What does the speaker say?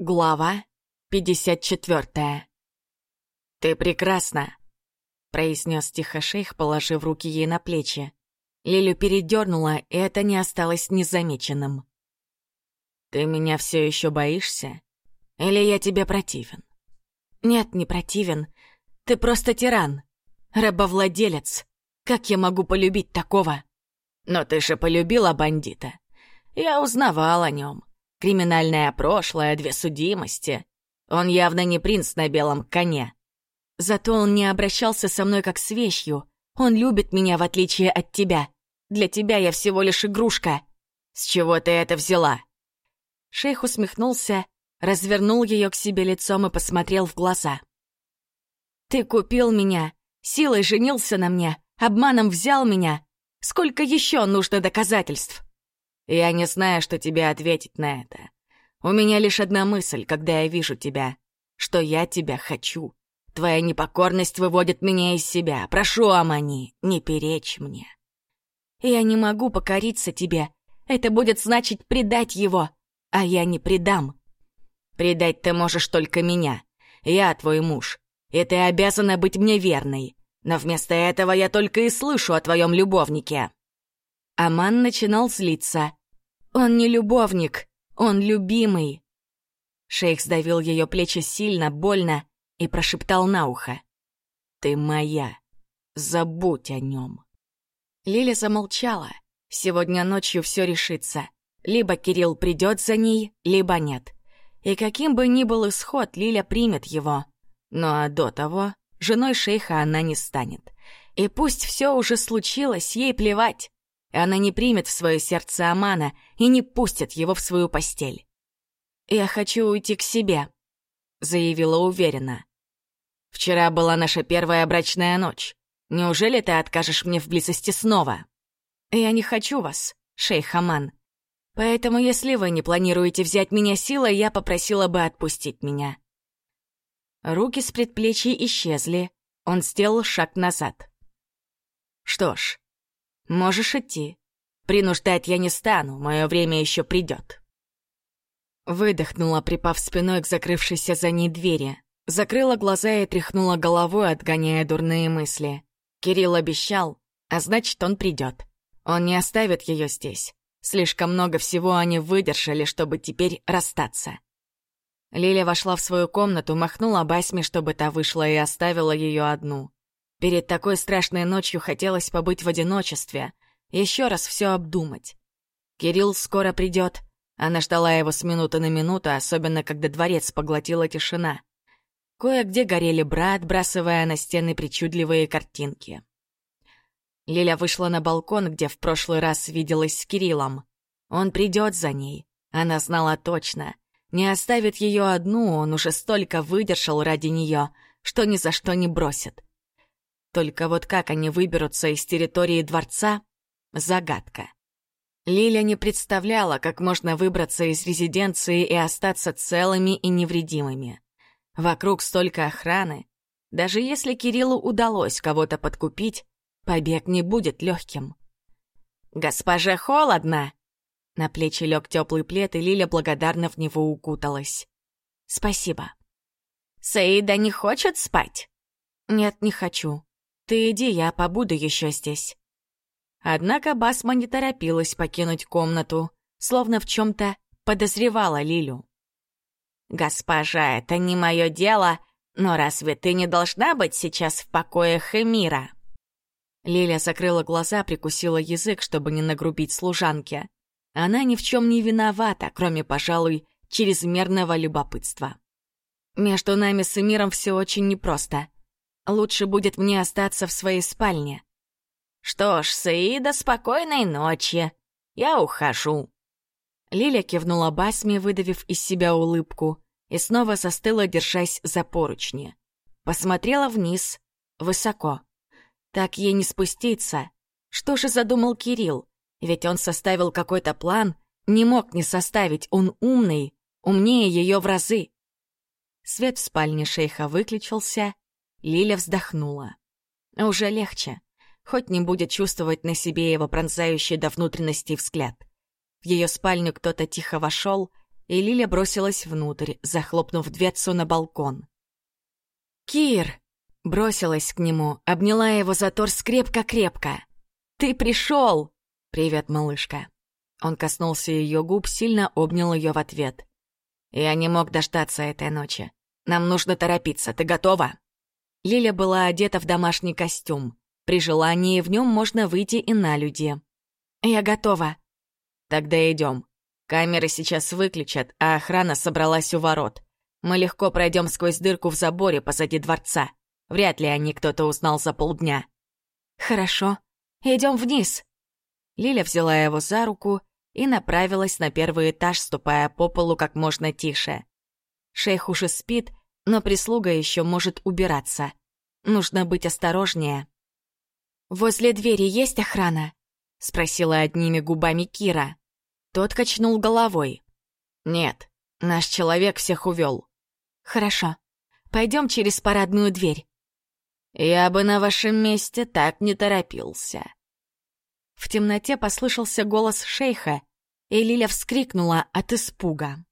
Глава 54 «Ты прекрасна», — произнес тихо шейх, положив руки ей на плечи. Лилю передернула, и это не осталось незамеченным. «Ты меня все еще боишься? Или я тебе противен?» «Нет, не противен. Ты просто тиран. Рабовладелец. Как я могу полюбить такого?» «Но ты же полюбила бандита. Я узнавал о нем. Криминальное прошлое, две судимости. Он явно не принц на белом коне. Зато он не обращался со мной как с вещью. Он любит меня, в отличие от тебя. Для тебя я всего лишь игрушка. С чего ты это взяла?» Шейх усмехнулся, развернул ее к себе лицом и посмотрел в глаза. «Ты купил меня, силой женился на мне, обманом взял меня. Сколько еще нужно доказательств?» Я не знаю, что тебе ответить на это. У меня лишь одна мысль, когда я вижу тебя, что я тебя хочу. Твоя непокорность выводит меня из себя. Прошу, Амани, не перечь мне. Я не могу покориться тебе. Это будет значить предать его, а я не предам. Предать ты можешь только меня. Я твой муж, и ты обязана быть мне верной. Но вместо этого я только и слышу о твоем любовнике. Аман начинал злиться. «Он не любовник, он любимый!» Шейх сдавил ее плечи сильно, больно и прошептал на ухо. «Ты моя. Забудь о нем». Лиля замолчала. Сегодня ночью все решится. Либо Кирилл придет за ней, либо нет. И каким бы ни был исход, Лиля примет его. Ну а до того, женой шейха она не станет. И пусть все уже случилось, ей плевать. Она не примет в свое сердце Амана и не пустит его в свою постель. «Я хочу уйти к себе», — заявила уверенно. «Вчера была наша первая брачная ночь. Неужели ты откажешь мне в близости снова?» «Я не хочу вас, шейх Аман. Поэтому, если вы не планируете взять меня силой, я попросила бы отпустить меня». Руки с предплечья исчезли. Он сделал шаг назад. «Что ж, Можешь идти. Принуждать я не стану, мое время еще придет. Выдохнула, припав спиной к закрывшейся за ней двери. Закрыла глаза и тряхнула головой, отгоняя дурные мысли. Кирилл обещал, а значит, он придет. Он не оставит ее здесь. Слишком много всего они выдержали, чтобы теперь расстаться. Лиля вошла в свою комнату, махнула Басме, чтобы та вышла и оставила ее одну. Перед такой страшной ночью хотелось побыть в одиночестве, еще раз все обдумать. Кирилл скоро придет. Она ждала его с минуты на минуту, особенно когда дворец поглотила тишина. Кое-где горели бра, отбрасывая на стены причудливые картинки. Лиля вышла на балкон, где в прошлый раз виделась с Кириллом. Он придет за ней. Она знала точно. Не оставит ее одну, он уже столько выдержал ради нее, что ни за что не бросит. Только вот как они выберутся из территории дворца — загадка. Лиля не представляла, как можно выбраться из резиденции и остаться целыми и невредимыми. Вокруг столько охраны. Даже если Кириллу удалось кого-то подкупить, побег не будет легким. «Госпоже холодно!» На плечи лег теплый плед, и Лиля благодарно в него укуталась. «Спасибо». «Саида не хочет спать?» «Нет, не хочу. Ты иди, я побуду еще здесь». Однако Басма не торопилась покинуть комнату, словно в чем-то подозревала Лилю. «Госпожа, это не мое дело, но разве ты не должна быть сейчас в покоях Эмира?» Лиля закрыла глаза, прикусила язык, чтобы не нагрубить служанке. Она ни в чем не виновата, кроме, пожалуй, чрезмерного любопытства. Между нами с Эмиром все очень непросто. Лучше будет мне остаться в своей спальне. Что ж, Саида, спокойной ночи. Я ухожу. Лиля кивнула Басме, выдавив из себя улыбку, и снова застыла, держась за поручни. Посмотрела вниз, высоко. Так ей не спуститься. Что же задумал Кирилл? Ведь он составил какой-то план, не мог не составить, он умный, умнее ее в разы. Свет в спальне шейха выключился, Лиля вздохнула. Уже легче. Хоть не будет чувствовать на себе его пронзающий до внутренности взгляд. В ее спальню кто-то тихо вошел, и Лиля бросилась внутрь, захлопнув дверцу на балкон. «Кир!» — бросилась к нему, обняла его за торс крепко-крепко. «Ты пришел!» «Привет, малышка!» Он коснулся ее губ, сильно обнял ее в ответ. «Я не мог дождаться этой ночи. Нам нужно торопиться. Ты готова?» Лиля была одета в домашний костюм. При желании в нем можно выйти и на люди. «Я готова». «Тогда идем. Камеры сейчас выключат, а охрана собралась у ворот. Мы легко пройдем сквозь дырку в заборе позади дворца. Вряд ли они кто-то узнал за полдня». «Хорошо. Идем вниз». Лиля взяла его за руку и направилась на первый этаж, ступая по полу как можно тише. Шейх уже спит, но прислуга еще может убираться. Нужно быть осторожнее. «Возле двери есть охрана?» — спросила одними губами Кира. Тот качнул головой. «Нет, наш человек всех увел». «Хорошо. Пойдем через парадную дверь». «Я бы на вашем месте так не торопился». В темноте послышался голос шейха, и Лиля вскрикнула от испуга.